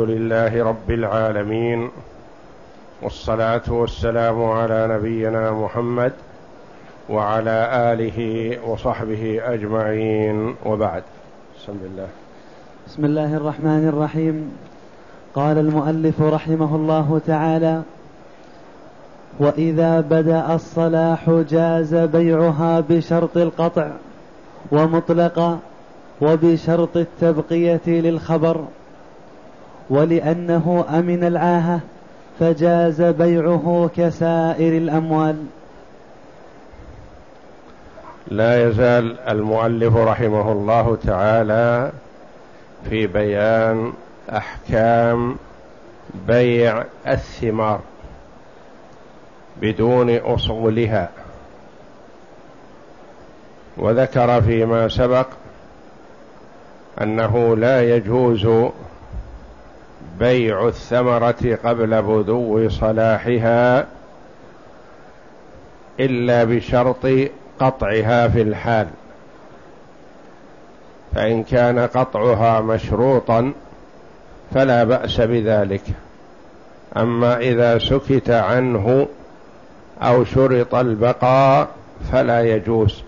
لله رب العالمين والصلاة والسلام على نبينا محمد وعلى آله وصحبه أجمعين وبعد. بسم الله. بسم الله الرحمن الرحيم. قال المؤلف رحمه الله تعالى وإذا بدأ الصلاح جاز بيعها بشرط القطع ومطلقا وبشرط التبقية للخبر ولأنه أمن العاهة فجاز بيعه كسائر الأموال. لا يزال المؤلف رحمه الله تعالى في بيان أحكام بيع الثمار بدون أصولها. وذكر فيما سبق أنه لا يجوز بيع الثمرة قبل بدو صلاحها إلا بشرط قطعها في الحال. فإن كان قطعها مشروطا فلا بأس بذلك. أما إذا سكت عنه أو شرط البقاء فلا يجوز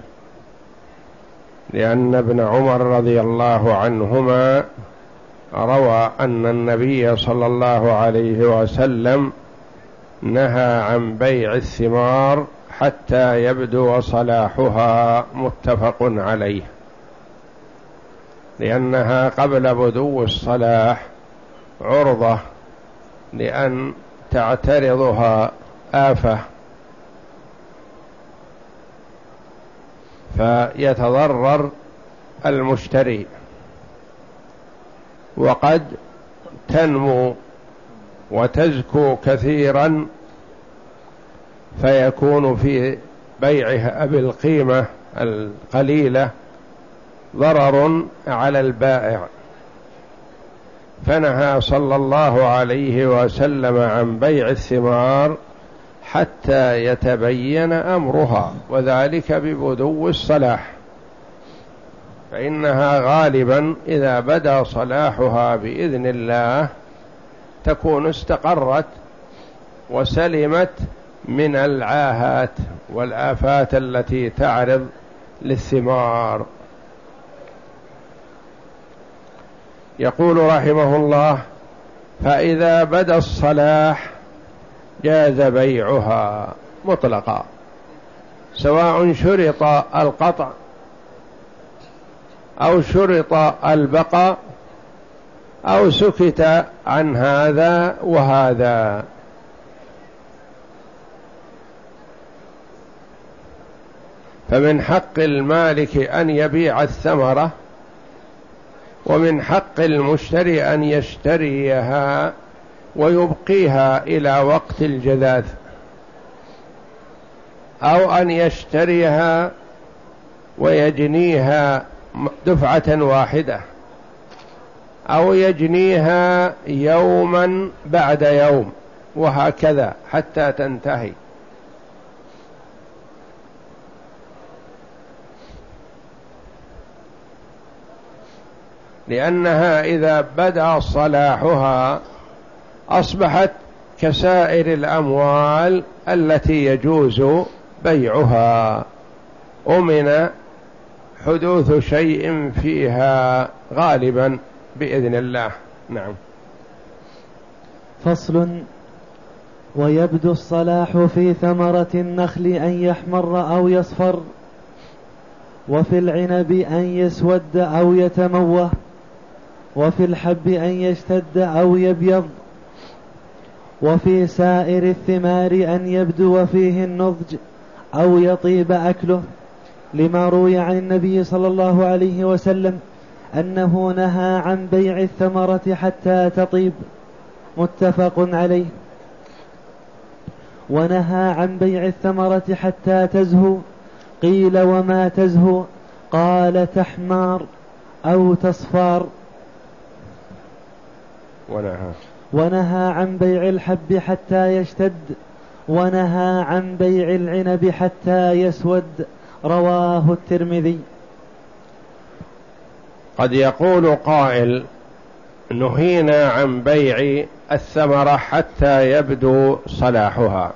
لأن ابن عمر رضي الله عنهما روى أن النبي صلى الله عليه وسلم نهى عن بيع الثمار حتى يبدو صلاحها متفق عليه لأنها قبل بدو الصلاح عرضة لأن تعترضها آفة. فيتضرر المشتري. وقد تنمو وتزكو كثيرا فيكون في بيعها بالقيمة القليلة ضرر على البائع. فنهى صلى الله عليه وسلم عن بيع الثمار حتى يتبين أمرها وذلك ببدو الصلاح. فإنها غالبا إذا بدا صلاحها بإذن الله تكون استقرت وسلمت من العاهات والآفات التي تعرض للثمار. يقول رحمه الله فإذا بدا الصلاح جاز بيعها مطلقا سواء شرط القطع أو شرط البقاء أو سكت عن هذا وهذا. فمن حق المالك أن يبيع الثمرة ومن حق المشتري أن يشتريها ويبقيها إلى وقت الجذاذ أو أن يشتريها ويجنيها دفعة واحدة. أو يجنيها يوما بعد يوم وهكذا حتى تنتهي. لأنها إذا بدأ صلاحها أصبحت كسائر الأموال التي يجوز بيعها. أمن حدوث شيء فيها غالبا بإذن الله. نعم. فصل. ويبدو الصلاح في ثمرة النخل أن يحمر أو يصفر وفي العنب أن يسود أو يتموه وفي الحب أن يشتد أو يبيض وفي سائر الثمار أن يبدو فيه النضج أو يطيب أكله. لما روي عن النبي صلى الله عليه وسلم أنه نهى عن بيع الثمرة حتى تطيب. متفق عليه. ونهى عن بيع الثمرة حتى تزهو. قيل وما تزهو؟ قال تحمار أو تصفار. ونهى. ونهى عن بيع الحب حتى يشتد. ونهى عن بيع العنب حتى يسود. رواه الترمذي. قد يقول قائل نهينا عن بيع الثمرة حتى يبدو صلاحها.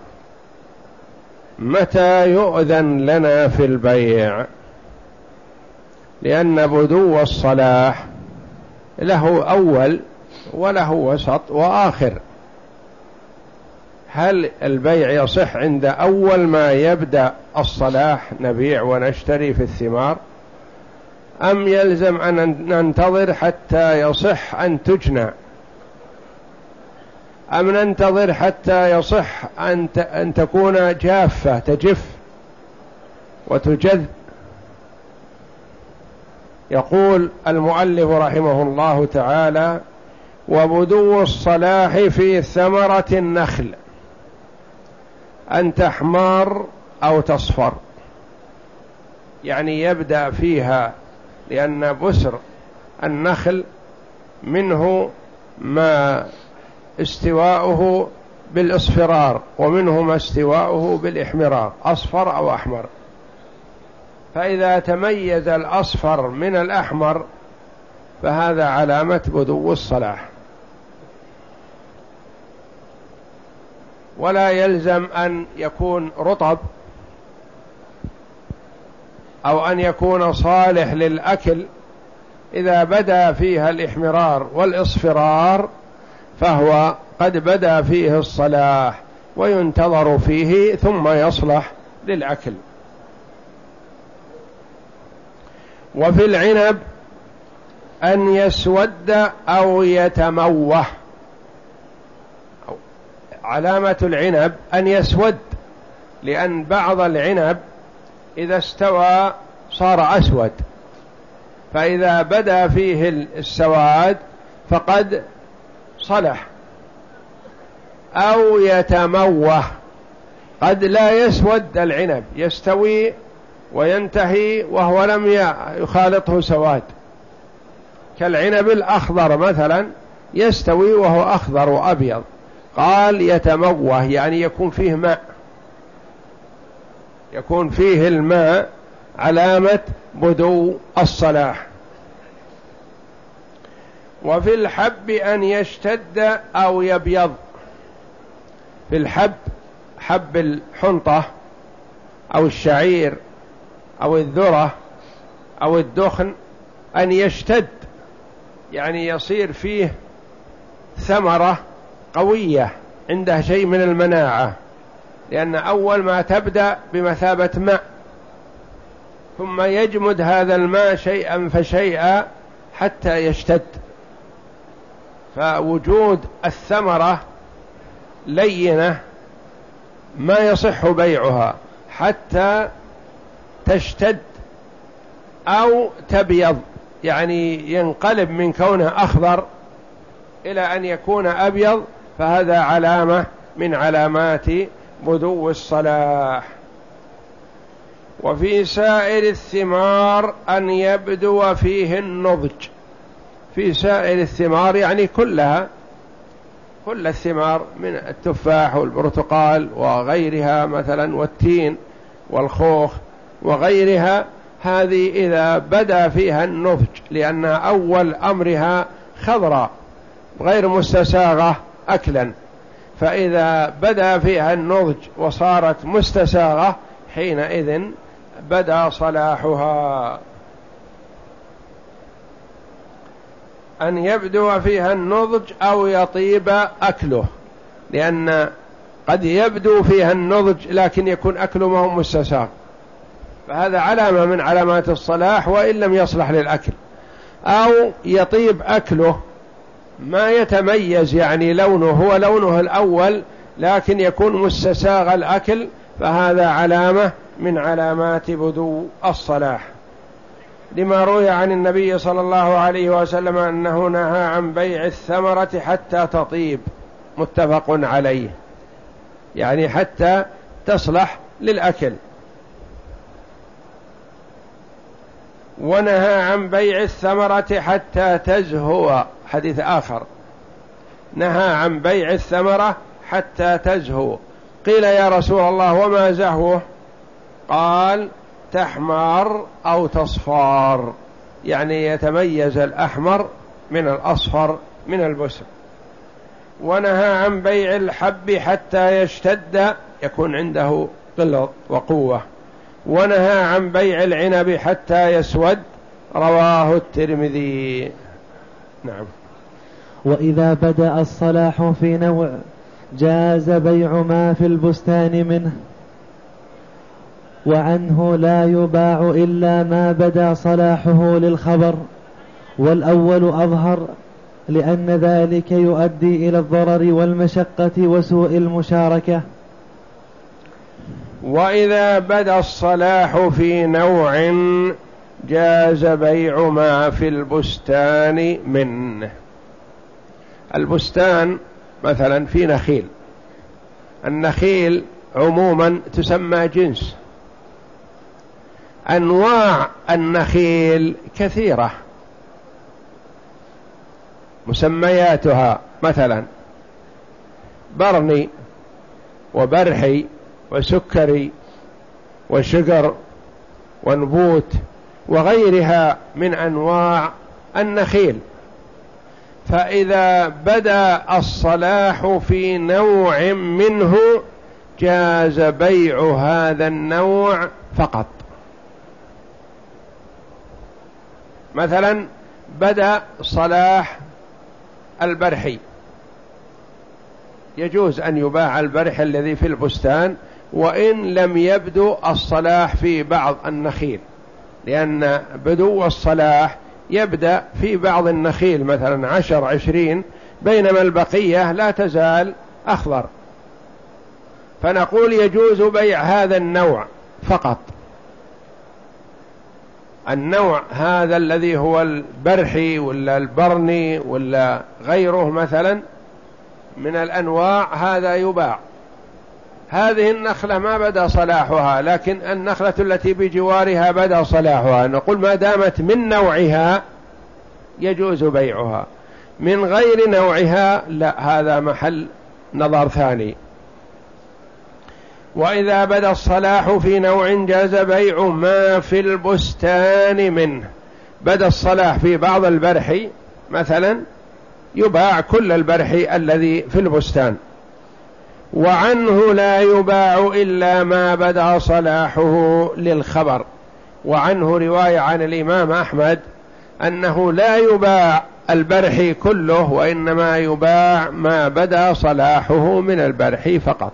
متى يؤذن لنا في البيع؟ لأن بدو الصلاح له أول وله وسط وآخر. هل البيع يصح عند أول ما يبدأ الصلاح نبيع ونشتري في الثمار؟ أم يلزم أن ننتظر حتى يصح أن تجنى؟ أم ننتظر حتى يصح أن أن تكون جافة تجف وتجذ يقول المؤلف رحمه الله تعالى وبدو الصلاح في ثمرة النخل أن تحمر أو تصفر. يعني يبدأ فيها لأن بسر النخل منه ما استواؤه بالإصفرار ومنه ما استواؤه بالإحمرار أصفر أو أحمر. فإذا تميز الأصفر من الأحمر فهذا علامة بدو الصلاح. ولا يلزم أن يكون رطب أو أن يكون صالح للأكل. إذا بدا فيها الإحمرار والإصفرار فهو قد بدا فيه الصلاح وينتظر فيه ثم يصلح للأكل. وفي العنب أن يسود أو يتموه. علامة العنب أن يسود لأن بعض العنب إذا استوى صار أسود. فإذا بدا فيه السواد فقد صلح أو يتموه. قد لا يسود العنب يستوي وينتهي وهو لم يخالطه سواد. كالعنب الأخضر مثلا يستوي وهو أخضر وأبيض. قال يتموه يعني يكون فيه ماء. يكون فيه الماء علامة بدو الصلاح. وفي الحب أن يشتد أو يبيض. في الحب حب الحنطة أو الشعير أو الذرة أو الدخن أن يشتد يعني يصير فيه ثمرة قوية عندها شيء من المناعة. لأن أول ما تبدأ بمثابة ماء ثم يجمد هذا الماء شيئا فشيئا حتى يشتد. فوجود الثمرة لينة ما يصح بيعها حتى تشتد أو تبيض. يعني ينقلب من كونه أخضر إلى أن يكون أبيض فهذا علامة من علامات بدو الصلاح. وفي سائر الثمار أن يبدو فيه النضج. في سائر الثمار يعني كلها كل الثمار من التفاح والبرتقال وغيرها مثلا والتين والخوخ وغيرها هذه إذا بدا فيها النضج لأن أول أمرها خضراء غير مستساغة أكلا. فإذا بدا فيها النضج وصارت مستساغة حينئذ بدا صلاحها. أن يبدو فيها النضج أو يطيب أكله. لأن قد يبدو فيها النضج لكن يكون أكله ما هو مستساغ. فهذا علامة من علامات الصلاح وإن لم يصلح للأكل. أو يطيب أكله ما يتميز يعني لونه هو لونه الأول لكن يكون مستساغ الأكل فهذا علامة من علامات بدو الصلاح. لما روي عن النبي صلى الله عليه وسلم أنه نهى عن بيع الثمرة حتى تطيب متفق عليه. يعني حتى تصلح للأكل. ونهى عن بيع الثمرة حتى تزهو. حديث آخر. نهى عن بيع الثمرة حتى تزهو. قيل يا رسول الله وما زهوه؟ قال تحمر أو تصفار. يعني يتميز الأحمر من الأصفر من البسر. ونهى عن بيع الحب حتى يشتد يكون عنده قلظ وقوة. ونهى عن بيع العنب حتى يسود رواه الترمذي. نعم. وإذا بدأ الصلاح في نوع جاز بيع ما في البستان منه وعنه لا يباع إلا ما بدا صلاحه للخبر والأول أظهر لأن ذلك يؤدي إلى الضرر والمشقة وسوء المشاركة. وإذا بدأ الصلاح في نوع جاز بيع ما في البستان منه. البستان مثلا في نخيل. النخيل عموما تسمى جنس. أنواع النخيل كثيرة. مسمياتها مثلا برني وبرحي وسكري وشجر ونبوت وغيرها من أنواع النخيل. فإذا بدأ الصلاح في نوع منه جاز بيع هذا النوع فقط. مثلا بدأ صلاح البرحي. يجوز أن يباع البرح الذي في البستان وإن لم يبدو الصلاح في بعض النخيل لأن بدو الصلاح يبدأ في بعض النخيل مثلا عشر عشرين بينما البقية لا تزال أخضر. فنقول يجوز بيع هذا النوع فقط. النوع هذا الذي هو البرحي ولا البرني ولا غيره مثلا من الأنواع هذا يباع. هذه النخلة ما بدا صلاحها لكن النخلة التي بجوارها بدا صلاحها. نقول ما دامت من نوعها يجوز بيعها. من غير نوعها لا هذا محل نظر ثاني. وإذا بدا الصلاح في نوع جاز بيع ما في البستان منه. بدا الصلاح في بعض البرح مثلا يباع كل البرح الذي في البستان. وعنه لا يباع إلا ما بدأ صلاحه للخبر. وعنه رواية عن الإمام أحمد أنه لا يباع البرح كله وإنما يباع ما بدأ صلاحه من البرح فقط.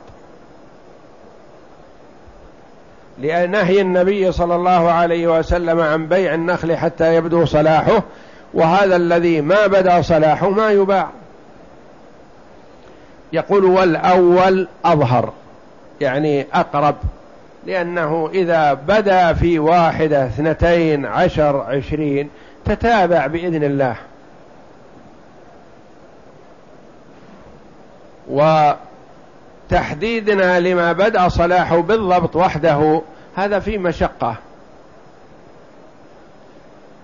لنهي النبي صلى الله عليه وسلم عن بيع النخل حتى يبدو صلاحه وهذا الذي ما بدأ صلاحه ما يباع. يقول والأول أظهر يعني أقرب لأنه إذا بدا في واحدة اثنتين عشر عشرين تتابع بإذن الله. وتحديدنا لما بدأ صلاحه بالضبط وحده هذا في مشقة.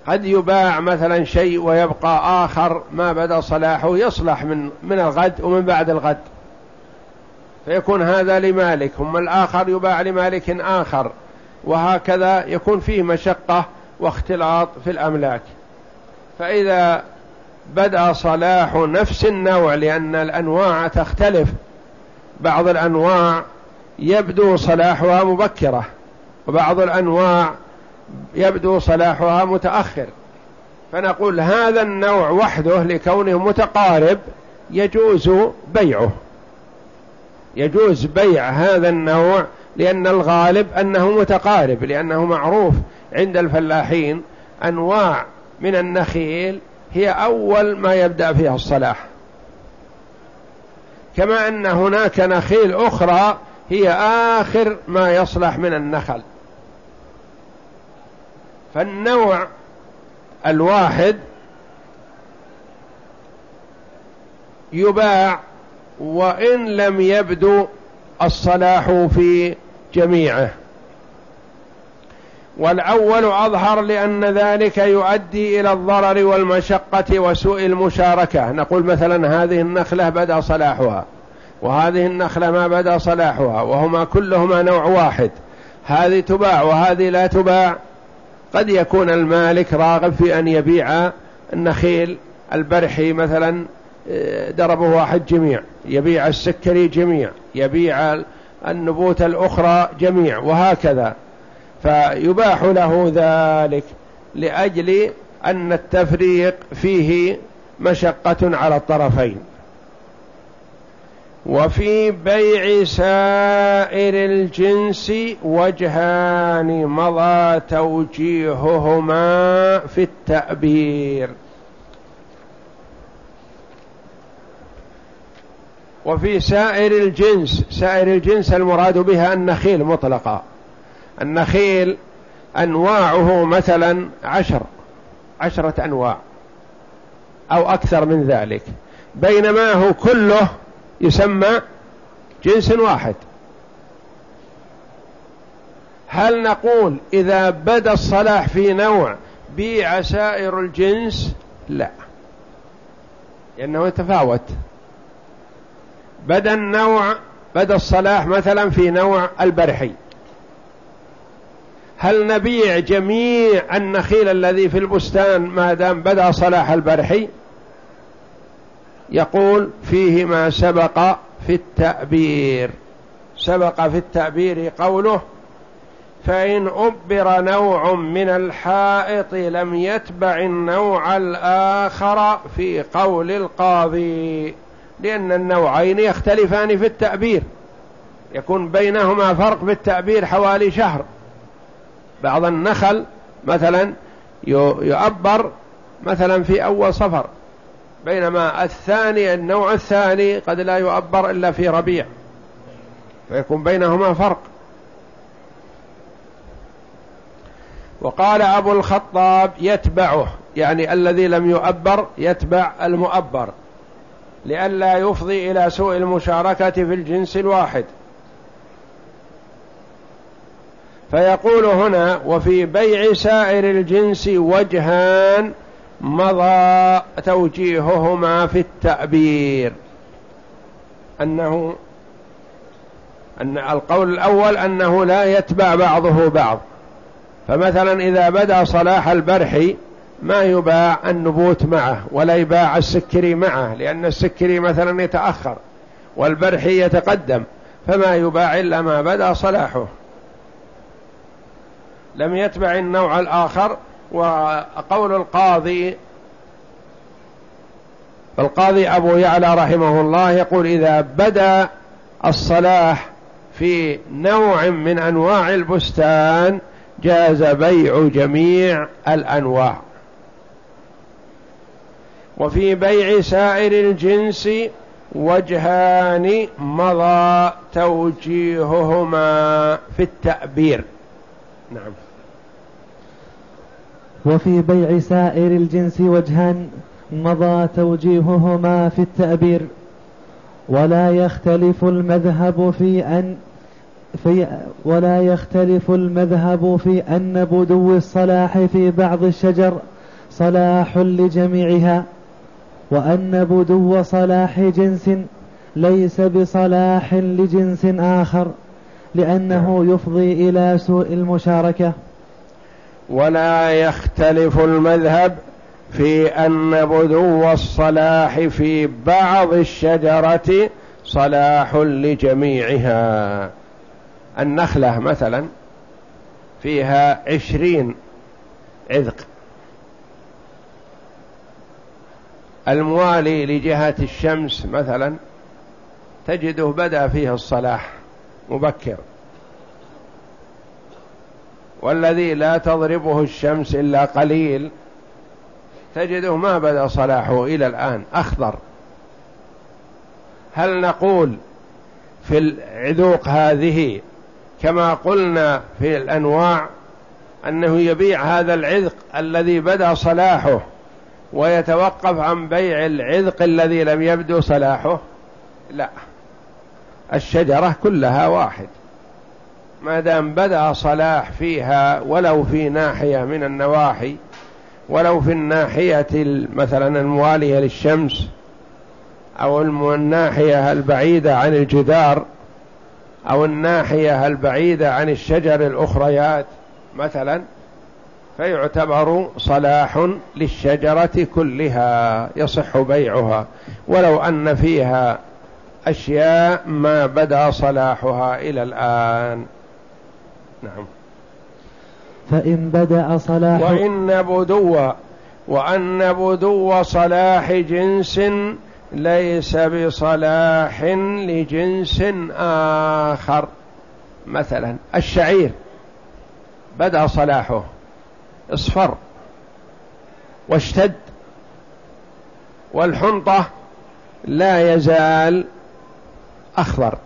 قد يباع مثلا شيء ويبقى آخر ما بدا صلاحه يصلح من من الغد ومن بعد الغد. فيكون هذا لمالك ثم الآخر يباع لمالك آخر. وهكذا يكون فيه مشقة واختلاط في الأملاك. فإذا بدأ صلاح نفس النوع لأن الأنواع تختلف. بعض الأنواع يبدو صلاحها مبكرة وبعض الأنواع يبدو صلاحها متأخر. فنقول هذا النوع وحده لكونه متقارب يجوز بيعه. يجوز بيع هذا النوع لأن الغالب أنه متقارب لأنه معروف عند الفلاحين أنواع من النخيل هي أول ما يبدأ فيها الصلاح. كما أن هناك نخيل أخرى هي آخر ما يصلح من النخل. فالنوع الواحد يباع وإن لم يبدو الصلاح في جميعه. والأول أظهر لأن ذلك يؤدي إلى الضرر والمشقة وسوء المشاركة. نقول مثلا هذه النخلة بدأ صلاحها وهذه النخلة ما بدأ صلاحها وهما كلهما نوع واحد. هذه تباع وهذه لا تباع. قد يكون المالك راغب في أن يبيع النخيل البرحي مثلا دربه واحد جميع يبيع السكري جميع يبيع النبوت الأخرى جميع وهكذا. فيباح له ذلك لأجل أن التفريق فيه مشقة على الطرفين. وفي بيع سائر الجنس وجهان مضى توجيههما في التأبير. وفي سائر الجنس سائر الجنس المراد بها النخيل مطلقا. النخيل أنواعه مثلا عشر عشرة أنواع أو أكثر من ذلك. بينما هو كله يسمى جنس واحد. هل نقول إذا بدأ الصلاح في نوع بيع سائر الجنس؟ لا. لأنه يتفاوت. بدأ النوع بدأ الصلاح مثلا في نوع البرحي. هل نبيع جميع النخيل الذي في البستان ما دام بدأ صلاح البرحي؟ يقول فيه ما سبق في التأبير. سبق في التأبير قوله فإن أبر نوع من الحائط لم يتبع النوع الآخر في قول القاضي لأن النوعين يختلفان في التأبير. يكون بينهما فرق في التأبير حوالي شهر. بعض النخل مثلا يؤبر مثلا في أول صفر. بينما الثاني النوع الثاني قد لا يؤبر إلا في ربيع فيكون بينهما فرق. وقال أبو الخطاب يتبعه يعني الذي لم يؤبر يتبع المؤبر لئلا يفضي إلى سوء المشاركة في الجنس الواحد. فيقول هنا وفي بيع سائر الجنس وجهان مضى توجيههما في التأبير أنه أن القول الأول أنه لا يتبع بعضه بعض. فمثلا إذا بدأ صلاح البرحي ما يباع النبوت معه ولا يباع السكري معه لأن السكري مثلا يتأخر والبرحي يتقدم فما يباع إلا ما بدأ صلاحه. لم يتبع النوع الآخر وقول القاضي القاضي أبو يعلى رحمه الله يقول إذا بدأ الصلاح في نوع من أنواع البستان جاز بيع جميع الأنواع. وفي بيع سائر الجنس وجهان مضى توجيههما في التأبير نعم. وفي بيع سائر الجنس وجهان مضى توجيههما في التأبير. ولا يختلف المذهب في أن في ولا يختلف المذهب في أن بدو الصلاح في بعض الشجر صلاح لجميعها وأن بدو صلاح جنس ليس بصلاح لجنس آخر لأنه يفضي إلى سوء المشاركة. ولا يختلف المذهب في أن بدو الصلاح في بعض الشجرة صلاح لجميعها. النخلة مثلا فيها عشرين عذق. الموالي لجهة الشمس مثلا تجده بدأ فيه الصلاح مبكر والذي لا تضربه الشمس إلا قليل تجده ما بدأ صلاحه إلى الآن أخضر. هل نقول في العذوق هذه كما قلنا في الأنواع أنه يبيع هذا العذق الذي بدأ صلاحه ويتوقف عن بيع العذق الذي لم يبدو صلاحه؟ لا. الشجرة كلها واحد. ما دام بدأ صلاح فيها ولو في ناحية من النواحي ولو في الناحية مثلا الموالية للشمس أو الناحية البعيدة عن الجدار أو الناحية البعيدة عن الشجر الأخريات مثلا فيعتبر صلاح للشجرة كلها يصح بيعها. ولو أن فيها أشياء ما بدأ صلاحها إلى الآن. نعم. فإن بدأ صلاح وإن بدو وأن بدو صلاح جنس ليس بصلاح لجنس آخر. مثلا الشعير بدأ صلاحه اصفر واشتد والحنطة لا يزال أخضر.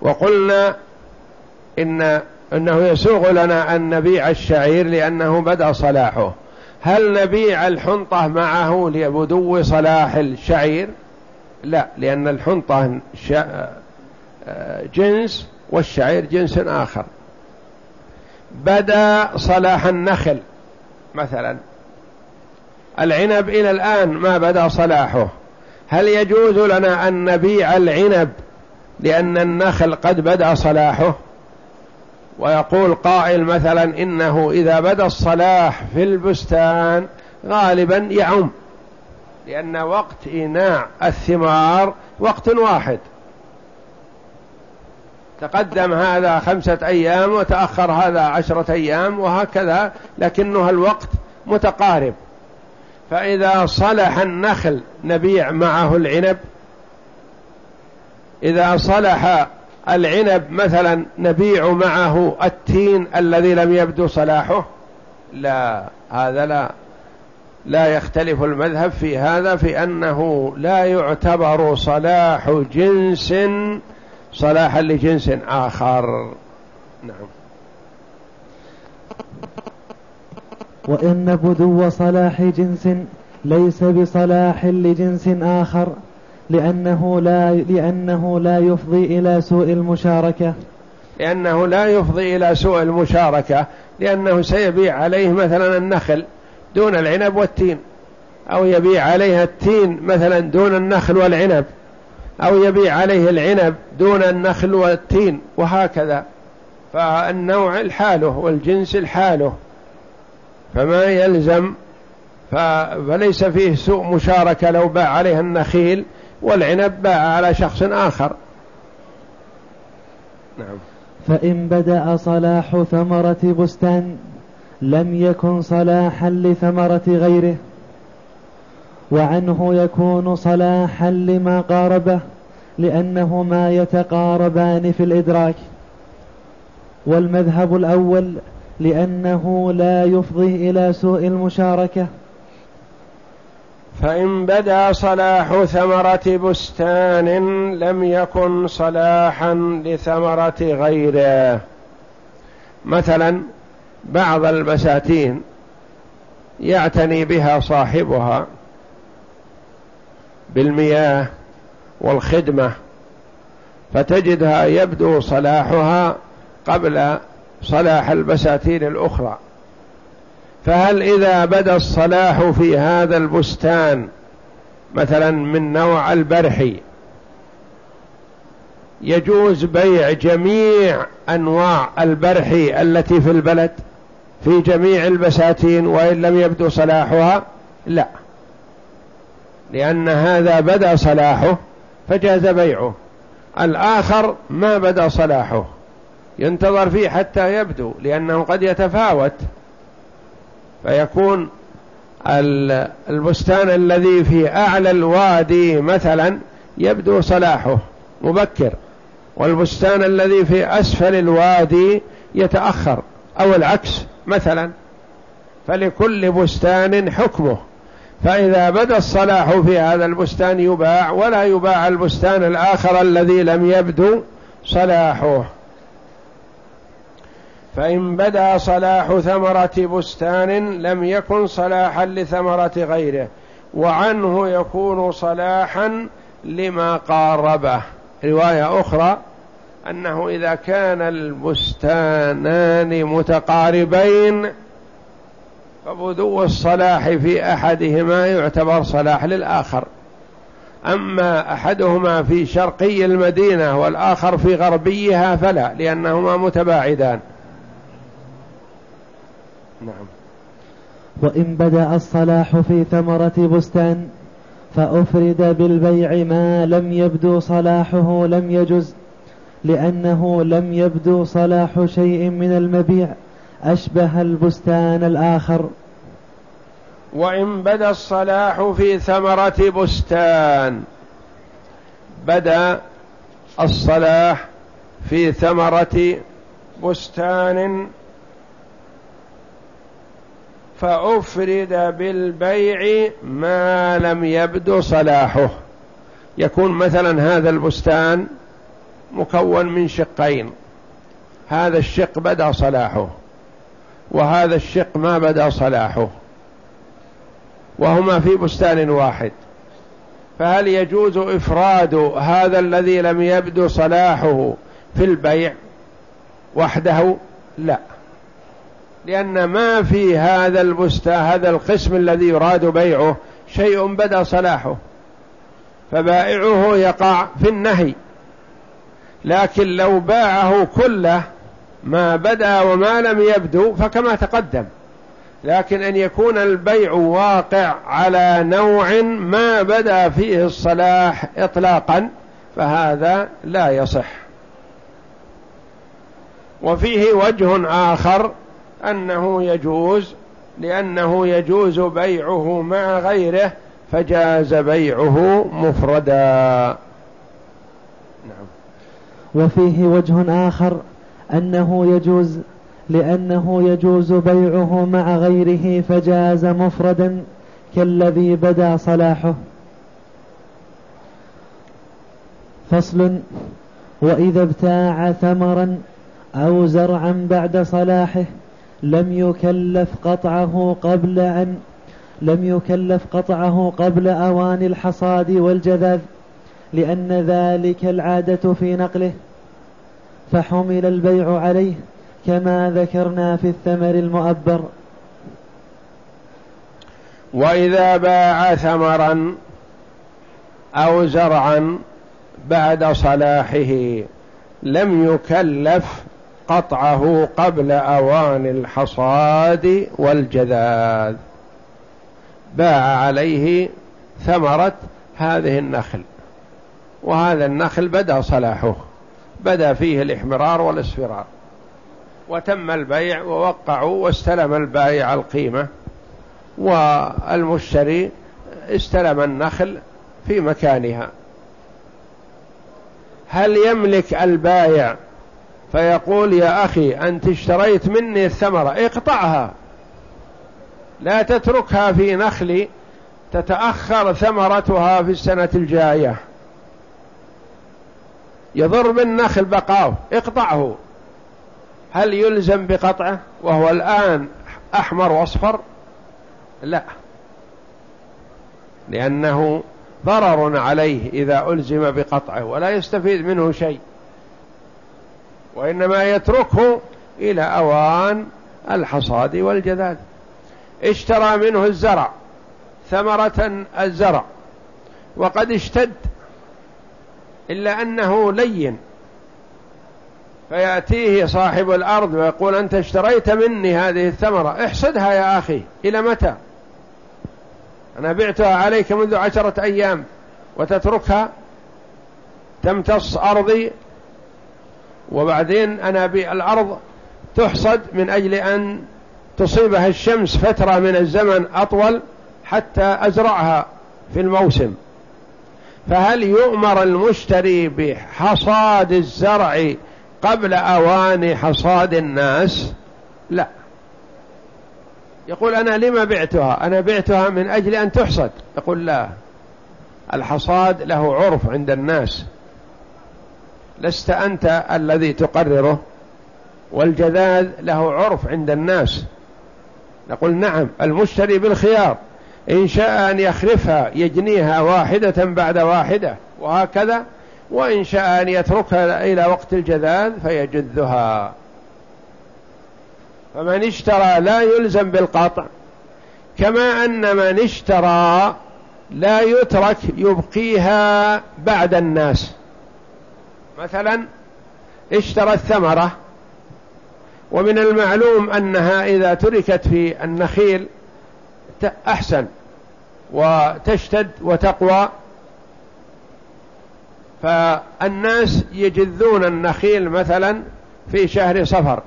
وقلنا إن أنه يسوغ لنا أن نبيع الشعير لأنه بدأ صلاحه. هل نبيع الحنطة معه لبدو صلاح الشعير؟ لا لأن الحنطة جنس والشعير جنس آخر. بدأ صلاح النخل مثلا. العنب إلى الآن ما بدأ صلاحه. هل يجوز لنا أن نبيع العنب لأن النخل قد بدأ صلاحه؟ ويقول قائل مثلا إنه إذا بدا الصلاح في البستان غالبا يعم لأن وقت إيناع الثمار وقت واحد. تقدم هذا خمسة أيام وتأخر هذا عشرة أيام وهكذا لكنها الوقت متقارب. فإذا صلح النخل نبيع معه العنب إذا صلح العنب مثلا نبيع معه التين الذي لم يبدو صلاحه؟ لا هذا لا لا يختلف المذهب في هذا في أنه لا يعتبر صلاح جنس صلاحا لجنس آخر. نعم. وإن بدو صلاح جنس ليس بصلاح لجنس آخر. لأنه لا لأنه لا يفضي إلى سوء المشاركة. لأنه لا يفضي إلى سوء المشاركة لأنه سيبيع عليه مثلا النخل دون العنب والتين أو يبيع عليها التين مثلا دون النخل والعنب أو يبيع عليه العنب دون النخل والتين وهكذا. فالنوع الحاله والجنس الحاله فما يلزم فليس فيه سوء مشاركة لو باع عليها النخيل والعنب باع على شخص آخر. نعم. فإن بدأ صلاح ثمرة بستان لم يكن صلاحا لثمرة غيره وعنه يكون صلاحا لما قاربه لأنهما يتقاربان في الإدراك. والمذهب الأول لأنه لا يفضي إلى سوء المشاركة. فإن بدا صلاح ثمرة بستان لم يكن صلاحا لثمرة غيره. مثلا بعض البساتين يعتني بها صاحبها بالمياه والخدمة فتجدها يبدو صلاحها قبل صلاح البساتين الأخرى. فهل إذا بدأ الصلاح في هذا البستان مثلا من نوع البرحي يجوز بيع جميع أنواع البرحي التي في البلد في جميع البساتين وإن لم يبدو صلاحها؟ لا. لأن هذا بدأ صلاحه فجاز بيعه. الآخر ما بدأ صلاحه. ينتظر فيه حتى يبدو لأنه قد يتفاوت. فيكون البستان الذي في أعلى الوادي مثلا يبدو صلاحه مبكر. والبستان الذي في أسفل الوادي يتأخر أو العكس مثلا. فلكل بستان حكمه. فإذا بدا الصلاح في هذا البستان يباع ولا يباع البستان الآخر الذي لم يبدو صلاحه. فإن بدا صلاح ثمرة بستان لم يكن صلاحا لثمرة غيره وعنه يكون صلاحا لما قاربه. رواية أخرى أنه إذا كان البستانان متقاربين فبدو الصلاح في أحدهما يعتبر صلاح للآخر. أما أحدهما في شرقي المدينة والآخر في غربيها فلا لأنهما متباعدان. نعم. وإن بدأ الصلاح في ثمرة بستان فأفرد بالبيع ما لم يبدو صلاحه لم يجز لأنه لم يبدو صلاح شيء من المبيع أشبه البستان الآخر. وإن بدأ الصلاح في ثمرة بستان بدأ الصلاح في ثمرة بستان فأفرد بالبيع ما لم يبدو صلاحه. يكون مثلا هذا البستان مكون من شقين. هذا الشق بدا صلاحه وهذا الشق ما بدا صلاحه وهما في بستان واحد. فهل يجوز إفراد هذا الذي لم يبدو صلاحه في البيع وحده؟ لا. لأن ما في هذا البستان هذا القسم الذي يراد بيعه شيء بدا صلاحه. فبائعه يقع في النهي. لكن لو باعه كله ما بدا وما لم يبدو فكما تقدم. لكن أن يكون البيع واقع على نوع ما بدا فيه الصلاح إطلاقا فهذا لا يصح. وفيه وجه آخر أنه يجوز لأنه يجوز بيعه مع غيره فجاز بيعه مفردا. نعم. وفيه وجه آخر أنه يجوز لأنه يجوز بيعه مع غيره فجاز مفردا كالذي بدا صلاحه. فصل وإذا ابتاع ثمرا أو زرعا بعد صلاحه لم يكلف قطعه قبل أن لم يكلف قطعه قبل أوان الحصاد والجذاذ لأن ذلك العادة في نقله فحمل البيع عليه كما ذكرنا في الثمر المؤبر. وإذا باع ثمرا أو زرعا بعد صلاحه لم يكلف قطعه قبل أوان الحصاد والجذاذ. باع عليه ثمرة هذه النخل. وهذا النخل بدا صلاحه. بدا فيه الإحمرار والإصفرار. وتم البيع ووقعوا واستلم البائع القيمة. والمشتري استلم النخل في مكانها. هل يملك البائع فيقول يا أخي أنت اشتريت مني الثمرة اقطعها. لا تتركها في نخلي تتأخر ثمرتها في السنة الجاية. يضر بالنخل بقاه اقطعه. هل يلزم بقطعه؟ وهو الآن أحمر وأصفر؟ لا. لأنه ضرر عليه إذا ألزم بقطعه ولا يستفيد منه شيء. وإنما يتركه إلى أوان الحصاد والجذاذ اشترى منه الزرع ثمرة الزرع وقد اشتد إلا أنه لين. فيأتيه صاحب الأرض ويقول أنت اشتريت مني هذه الثمرة احصدها يا أخي إلى متى؟ أنا بعتها عليك منذ عشرة أيام وتتركها تمتص أرضي وبعدين أنا بالأرض تحصد من أجل أن تصيبها الشمس فترة من الزمن أطول حتى أزرعها في الموسم. فهل يؤمر المشتري بحصاد الزرع قبل أوان حصاد الناس؟ لا. يقول أنا لما بعتها؟ أنا بعتها من أجل أن تحصد. يقول لا. الحصاد له عرف عند الناس. لست أنت الذي تقرره والجذاذ له عرف عند الناس. نقول نعم المشتري بالخيار. إن شاء أن يخلفها يجنيها واحدة بعد واحدة وهكذا. وإن شاء أن يتركها إلى وقت الجذاذ فيجذها. فمن اشترى لا يلزم بالقطع. كما أن من اشترى لا يترك يبقيها بعد الناس. مثلا اشترى الثمرة ومن المعلوم أنها إذا تركت في النخيل أحسن وتشتد وتقوى. فالناس يجذون النخيل مثلا في شهر صفر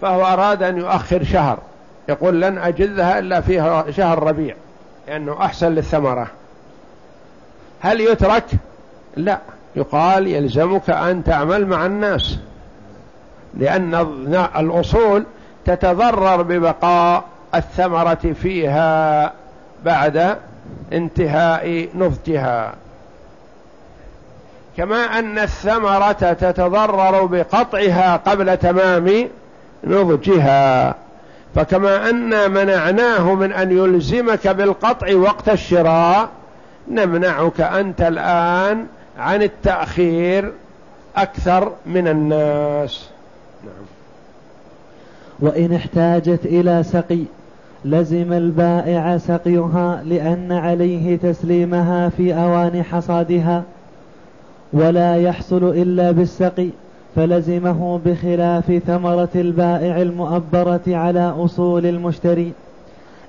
فهو أراد أن يؤخر شهر. يقول لن أجذها إلا في شهر ربيع لأنه أحسن للثمرة. هل يترك؟ لا. يقال يلزمك أن تعمل مع الناس لأن الأصول تتضرر ببقاء الثمرة فيها بعد انتهاء نضجها. كما أن الثمرة تتضرر بقطعها قبل تمام نضجها. فكما أن منعناه من أن يلزمك بالقطع وقت الشراء نمنعك أنت الآن عن التأخير أكثر من الناس. نعم. وإن احتاجت إلى سقي لزم البائع سقيها لأن عليه تسليمها في أوان حصادها ولا يحصل إلا بالسقي فلزمه بخلاف ثمرة البائع المؤبرة على أصول المشتري.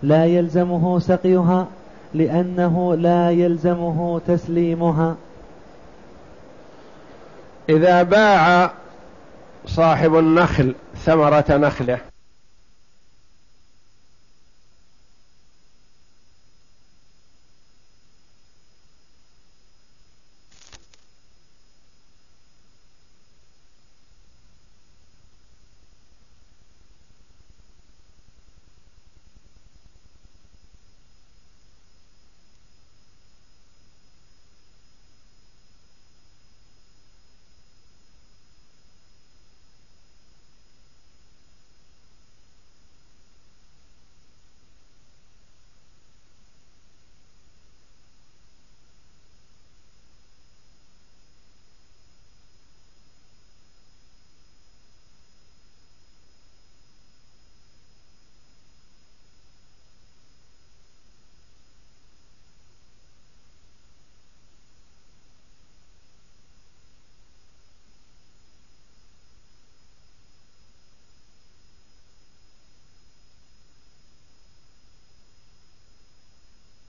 لا يلزمه سقيها لأنه لا يلزمه تسليمها. إذا باع صاحب النخل ثمرة نخله